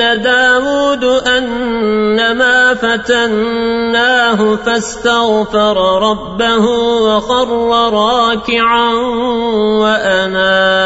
داود أنما فتناه فاستغفر ربه وخر راكعا وأناب